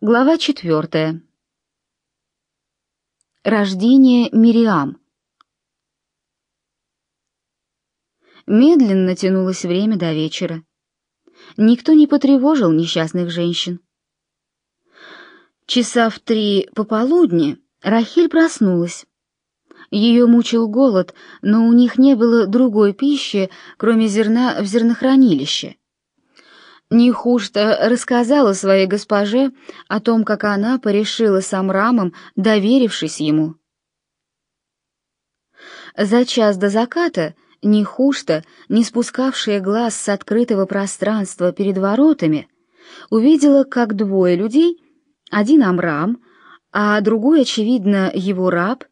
Глава четвертая. Рождение Мириам. Медленно тянулось время до вечера. Никто не потревожил несчастных женщин. Часа в три пополудни Рахиль проснулась. Ее мучил голод, но у них не было другой пищи, кроме зерна в зернохранилище. Нехушта рассказала своей госпоже о том, как она порешила с Амрамом, доверившись ему. За час до заката Нехушта, не спускавшая глаз с открытого пространства перед воротами, увидела, как двое людей, один Амрам, а другой, очевидно, его раб,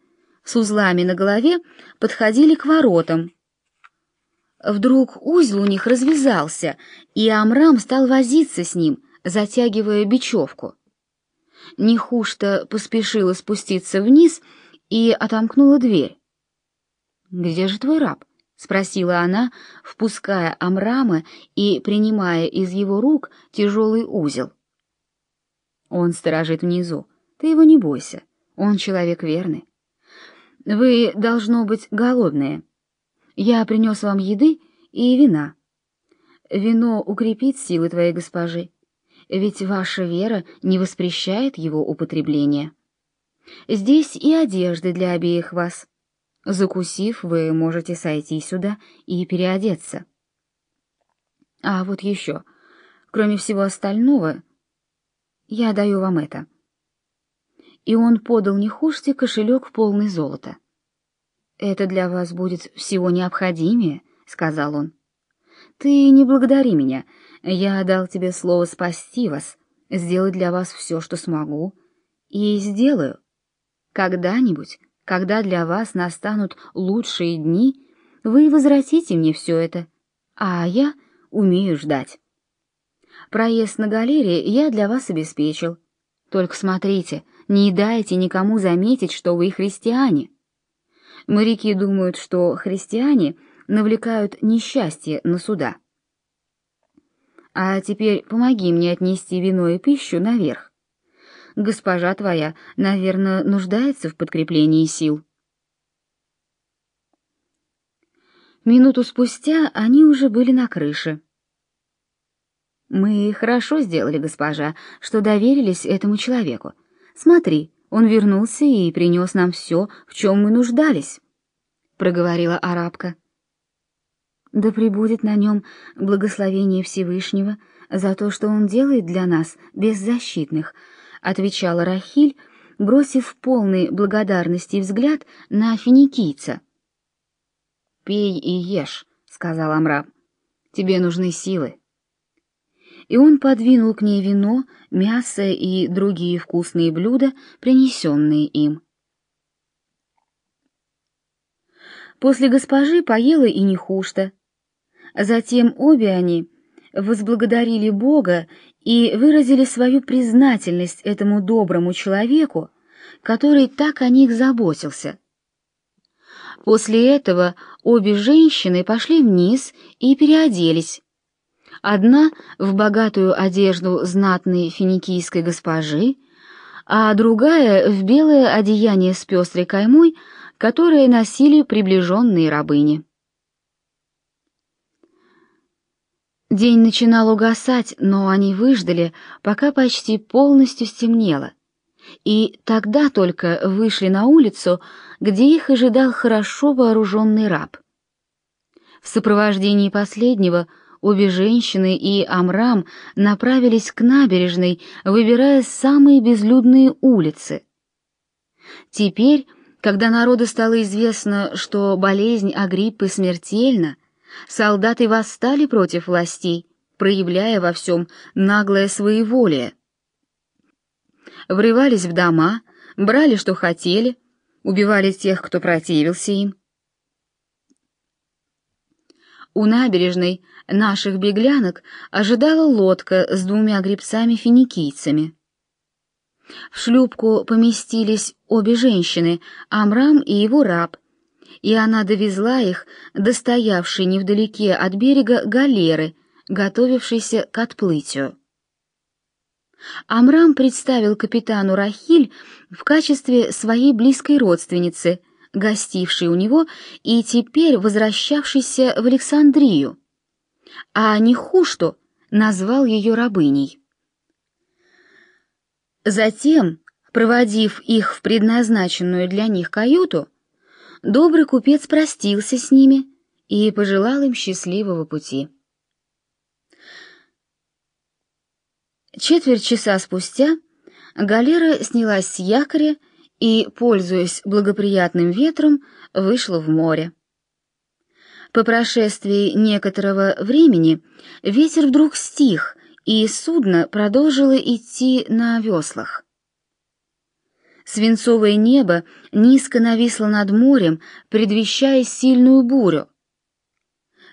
с узлами на голове, подходили к воротам, Вдруг узел у них развязался, и Амрам стал возиться с ним, затягивая бечевку. Нехушта поспешила спуститься вниз и отомкнула дверь. «Где же твой раб?» — спросила она, впуская Амрама и принимая из его рук тяжелый узел. «Он сторожит внизу. Ты его не бойся. Он человек верный. Вы, должно быть, голодные». Я принес вам еды и вина. Вино укрепит силы твоей госпожи, ведь ваша вера не воспрещает его употребления. Здесь и одежды для обеих вас. Закусив, вы можете сойти сюда и переодеться. А вот еще, кроме всего остального, я даю вам это. И он подал Нехуште кошелек полный золота. «Это для вас будет всего необходимее», — сказал он. «Ты не благодари меня. Я дал тебе слово спасти вас, сделать для вас все, что смогу, и сделаю. Когда-нибудь, когда для вас настанут лучшие дни, вы возвратите мне все это, а я умею ждать. Проезд на галерее я для вас обеспечил. Только смотрите, не дайте никому заметить, что вы христиане». Моряки думают, что христиане навлекают несчастье на суда. А теперь помоги мне отнести вино и пищу наверх. Госпожа твоя, наверное, нуждается в подкреплении сил. Минуту спустя они уже были на крыше. Мы хорошо сделали, госпожа, что доверились этому человеку. Смотри, он вернулся и принес нам все, в чем мы нуждались, — проговорила арабка. Да пребудет на нем благословение Всевышнего за то, что он делает для нас беззащитных, — отвечала Рахиль, бросив полный благодарности взгляд на финикийца. «Пей и ешь», — сказал Амраб. «Тебе нужны силы» и он подвинул к ней вино, мясо и другие вкусные блюда, принесенные им. После госпожи поела и Нехушта. Затем обе они возблагодарили Бога и выразили свою признательность этому доброму человеку, который так о них заботился. После этого обе женщины пошли вниз и переоделись, Одна в богатую одежду знатной финикийской госпожи, а другая в белое одеяние с пестрой каймой, которое носили приближенные рабыни. День начинал угасать, но они выждали, пока почти полностью стемнело, и тогда только вышли на улицу, где их ожидал хорошо вооруженный раб. В сопровождении последнего — Обе женщины и Амрам направились к набережной, выбирая самые безлюдные улицы. Теперь, когда народу стало известно, что болезнь Агриппы смертельна, солдаты восстали против властей, проявляя во всем наглое своеволие. Врывались в дома, брали, что хотели, убивали тех, кто противился им. У набережной наших беглянок ожидала лодка с двумя гребцами-финикийцами. В шлюпку поместились обе женщины, Амрам и его раб, и она довезла их до стоявшей невдалеке от берега галеры, готовившейся к отплытию. Амрам представил капитану Рахиль в качестве своей близкой родственницы, гостившей у него и теперь возвращавшейся в Александрию, а Нихушту назвал ее рабыней. Затем, проводив их в предназначенную для них каюту, добрый купец простился с ними и пожелал им счастливого пути. Четверть часа спустя галера снялась с якоря и, пользуясь благоприятным ветром, вышла в море. По прошествии некоторого времени ветер вдруг стих, и судно продолжило идти на веслах. Свинцовое небо низко нависло над морем, предвещая сильную бурю.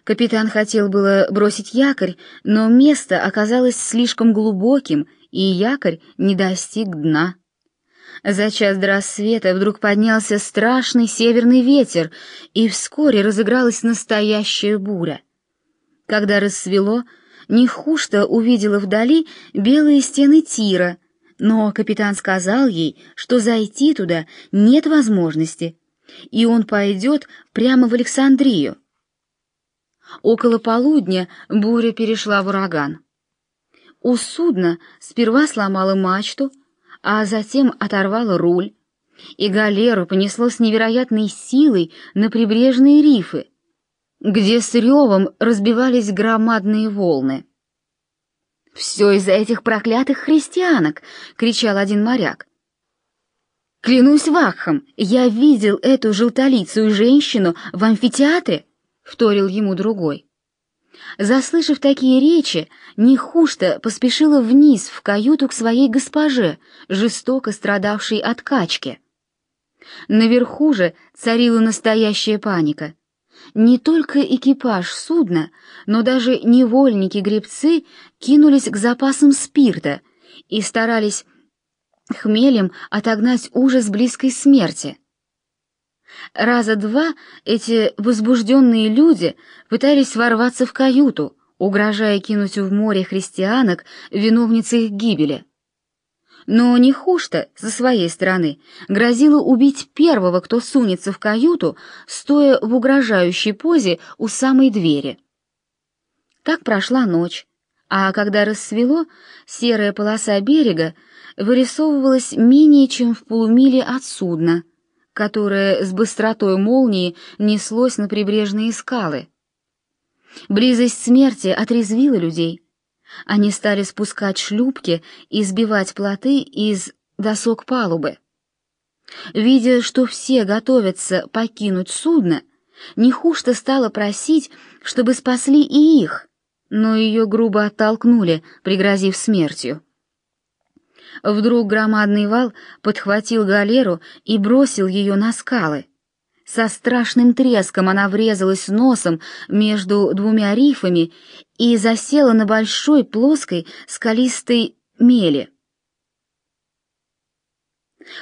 Капитан хотел было бросить якорь, но место оказалось слишком глубоким, и якорь не достиг дна. За час до рассвета вдруг поднялся страшный северный ветер, и вскоре разыгралась настоящая буря. Когда рассвело, Нехушта увидела вдали белые стены Тира, но капитан сказал ей, что зайти туда нет возможности, и он пойдет прямо в Александрию. Около полудня буря перешла в ураган. У судна сперва сломала мачту, а затем оторвала руль, и галеру понесло с невероятной силой на прибрежные рифы, где с ревом разбивались громадные волны. «Все из-за этих проклятых христианок!» — кричал один моряк. «Клянусь Вахом, я видел эту желтолицую женщину в амфитеатре!» — вторил ему другой. Заслышав такие речи, Нехушта поспешила вниз в каюту к своей госпоже, жестоко страдавшей от качки. Наверху же царила настоящая паника. Не только экипаж судна, но даже невольники-гребцы кинулись к запасам спирта и старались хмелем отогнать ужас близкой смерти. Раза два эти возбужденные люди пытались ворваться в каюту, угрожая кинуть в море христианок, виновниц их гибели. Но Нехушта, со своей стороны, грозила убить первого, кто сунется в каюту, стоя в угрожающей позе у самой двери. Так прошла ночь, а когда рассвело, серая полоса берега вырисовывалась менее чем в полумиле от судна — которое с быстротой молнии неслось на прибрежные скалы. Близость смерти отрезвила людей. Они стали спускать шлюпки и сбивать плоты из досок палубы. Видя, что все готовятся покинуть судно, Нехушта стала просить, чтобы спасли и их, но ее грубо оттолкнули, пригрозив смертью. Вдруг громадный вал подхватил галеру и бросил ее на скалы. Со страшным треском она врезалась носом между двумя рифами и засела на большой плоской скалистой мели.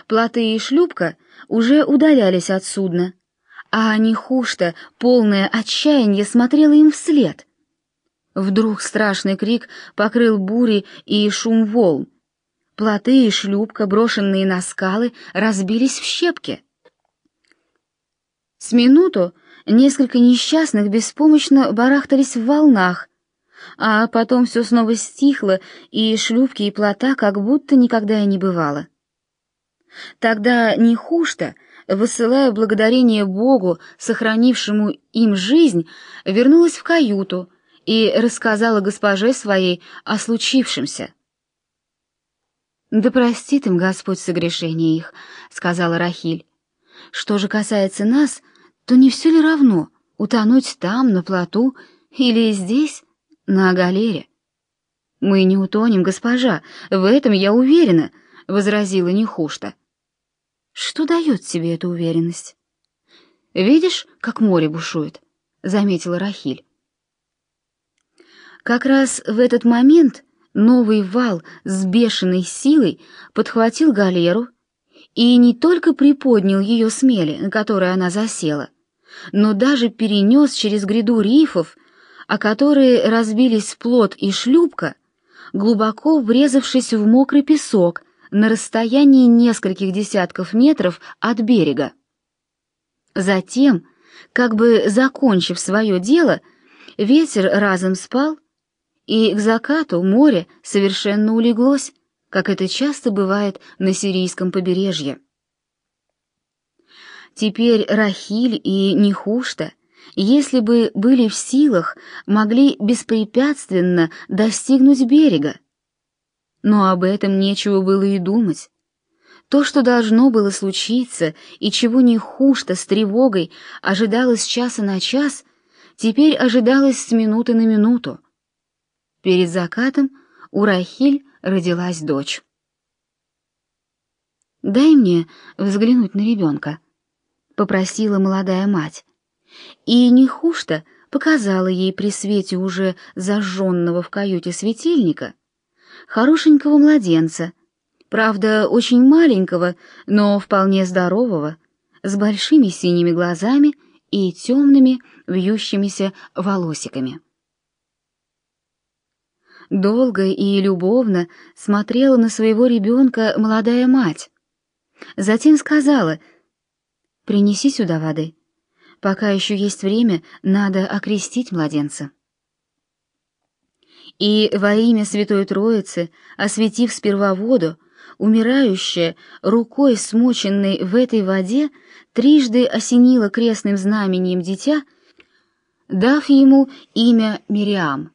Плоты и шлюпка уже удалялись от судна, а Нехушта, полное отчаяние, смотрела им вслед. Вдруг страшный крик покрыл бури и шум волн. Плоты и шлюпка, брошенные на скалы, разбились в щепки. С минуту несколько несчастных беспомощно барахтались в волнах, а потом все снова стихло, и шлюпки и плота как будто никогда и не бывало. Тогда Нехушта, высылая благодарение Богу, сохранившему им жизнь, вернулась в каюту и рассказала госпоже своей о случившемся. «Да простит им Господь согрешение их», — сказала Рахиль. «Что же касается нас, то не все ли равно, утонуть там, на плоту, или здесь, на галере?» «Мы не утонем, госпожа, в этом я уверена», — возразила Нехушта. «Что дает тебе эта уверенность?» «Видишь, как море бушует», — заметила Рахиль. Как раз в этот момент новый вал с бешеной силой подхватил галеру и не только приподнял ее с мели, на которой она засела, но даже перенес через гряду рифов, о которые разбились плот и шлюпка, глубоко врезавшись в мокрый песок на расстоянии нескольких десятков метров от берега. Затем, как бы закончив свое дело, ветер разом спал, и к закату море совершенно улеглось, как это часто бывает на сирийском побережье. Теперь Рахиль и Нехушта, если бы были в силах, могли беспрепятственно достигнуть берега. Но об этом нечего было и думать. То, что должно было случиться, и чего Нехушта с тревогой ожидалось с часа на час, теперь ожидалось с минуты на минуту. Перед закатом у Рахиль родилась дочь. «Дай мне взглянуть на ребенка», — попросила молодая мать. И Нехушта показала ей при свете уже зажженного в каюте светильника хорошенького младенца, правда, очень маленького, но вполне здорового, с большими синими глазами и темными вьющимися волосиками. Долго и любовно смотрела на своего ребенка молодая мать. Затем сказала, «Принеси сюда воды. Пока еще есть время, надо окрестить младенца». И во имя Святой Троицы, осветив сперва воду, умирающая, рукой смоченной в этой воде, трижды осенила крестным знамением дитя, дав ему имя Мириам.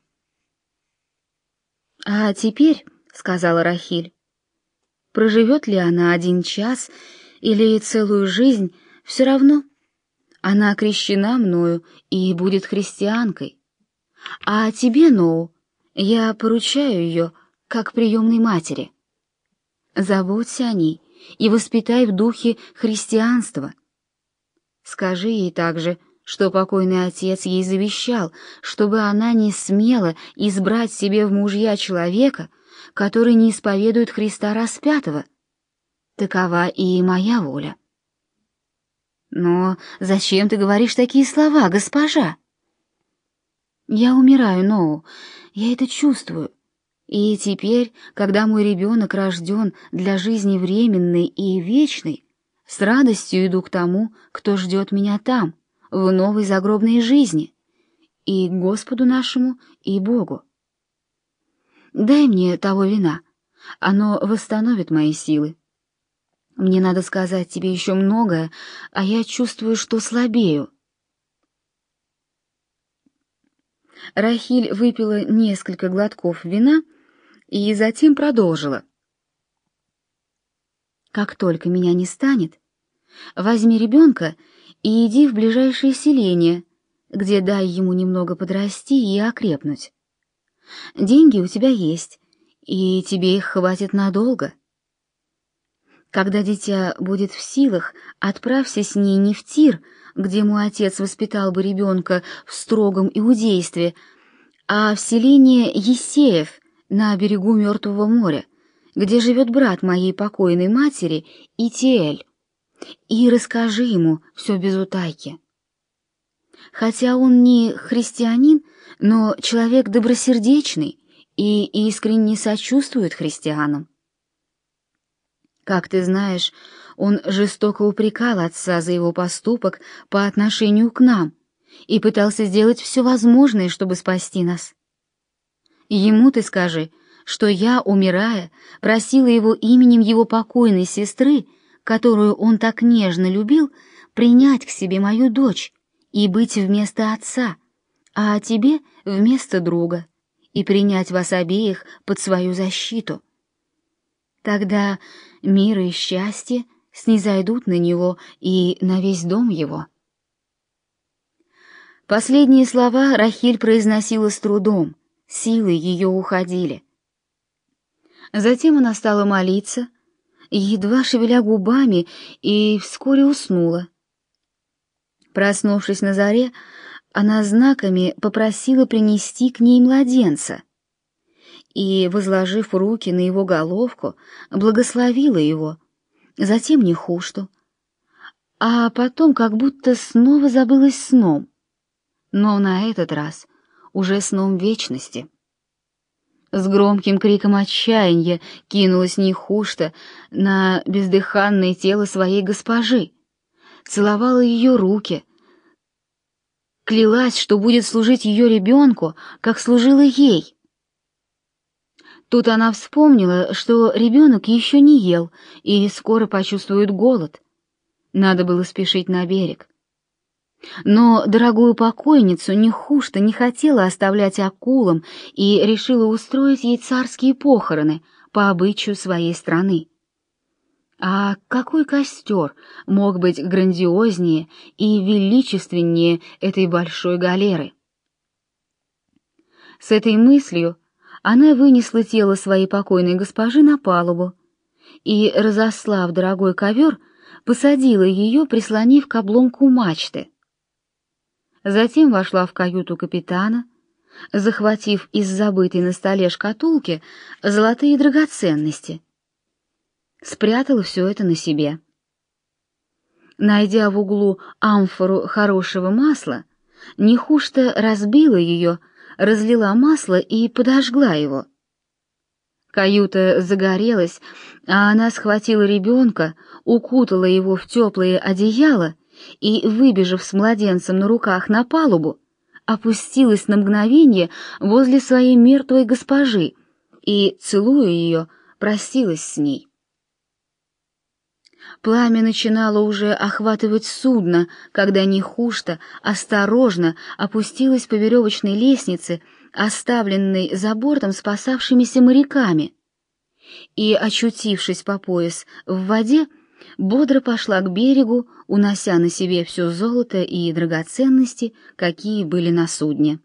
«А теперь, — сказала Рахиль, — проживет ли она один час или целую жизнь, все равно. Она крещена мною и будет христианкой. А тебе, Ноу, я поручаю ее, как приемной матери. Заботься о ней и воспитай в духе христианства. Скажи ей также, что покойный отец ей завещал, чтобы она не смела избрать себе в мужья человека, который не исповедует Христа распятого. Такова и моя воля. Но зачем ты говоришь такие слова, госпожа? Я умираю, Ноу, я это чувствую. И теперь, когда мой ребенок рожден для жизни временной и вечной, с радостью иду к тому, кто ждет меня там — в новой загробной жизни, и Господу нашему, и Богу. Дай мне того вина, оно восстановит мои силы. Мне надо сказать тебе еще многое, а я чувствую, что слабею. Рахиль выпила несколько глотков вина и затем продолжила. «Как только меня не станет, возьми ребенка и иди в ближайшее селение, где дай ему немного подрасти и окрепнуть. Деньги у тебя есть, и тебе их хватит надолго. Когда дитя будет в силах, отправься с ней не в Тир, где мой отец воспитал бы ребенка в строгом иудействе, а в селение Есеев на берегу Мертвого моря, где живет брат моей покойной матери Итиэль и расскажи ему все без утайки. Хотя он не христианин, но человек добросердечный и искренне сочувствует христианам. Как ты знаешь, он жестоко упрекал отца за его поступок по отношению к нам и пытался сделать все возможное, чтобы спасти нас. Ему ты скажи, что я, умирая, просила его именем его покойной сестры которую он так нежно любил, принять к себе мою дочь и быть вместо отца, а тебе вместо друга, и принять вас обеих под свою защиту. Тогда мир и счастье снизойдут на него и на весь дом его. Последние слова Рахиль произносила с трудом, силы ее уходили. Затем она стала молиться, едва шевеля губами, и вскоре уснула. Проснувшись на заре, она знаками попросила принести к ней младенца и, возложив руки на его головку, благословила его, затем Нехушту, а потом как будто снова забылась сном, но на этот раз уже сном вечности. С громким криком отчаяния кинулась Нехушта на бездыханное тело своей госпожи, целовала ее руки, клялась, что будет служить ее ребенку, как служила ей. Тут она вспомнила, что ребенок еще не ел и скоро почувствует голод. Надо было спешить на берег. Но дорогую покойницу Нехушта не хотела оставлять акулам и решила устроить ей царские похороны по обычаю своей страны. А какой костер мог быть грандиознее и величественнее этой большой галеры? С этой мыслью она вынесла тело своей покойной госпожи на палубу и, разослав дорогой ковер, посадила ее, прислонив к обломку мачты. Затем вошла в каюту капитана, захватив из забытой на столе шкатулки золотые драгоценности. Спрятала все это на себе. Найдя в углу амфору хорошего масла, Нехушта разбила ее, разлила масло и подожгла его. Каюта загорелась, а она схватила ребенка, укутала его в теплое одеяло и, выбежав с младенцем на руках на палубу, опустилась на мгновение возле своей мертвой госпожи и, целуя ее, простилась с ней. Пламя начинало уже охватывать судно, когда Нехушта осторожно опустилась по веревочной лестнице, оставленной за бортом спасавшимися моряками, и, очутившись по пояс в воде, бодро пошла к берегу, унося на себе все золото и драгоценности, какие были на судне.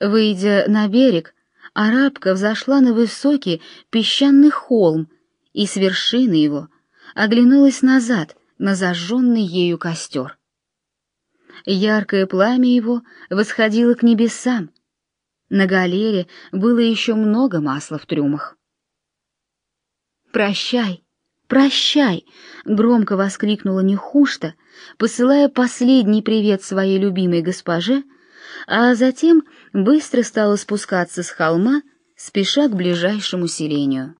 Выйдя на берег, арабка взошла на высокий песчаный холм и с вершины его оглянулась назад на зажженный ею костер. Яркое пламя его восходило к небесам. На галере было еще много масла в трюмах. «Прощай!» «Прощай!» — громко воскликнула Нехушта, посылая последний привет своей любимой госпоже, а затем быстро стала спускаться с холма, спеша к ближайшему селению.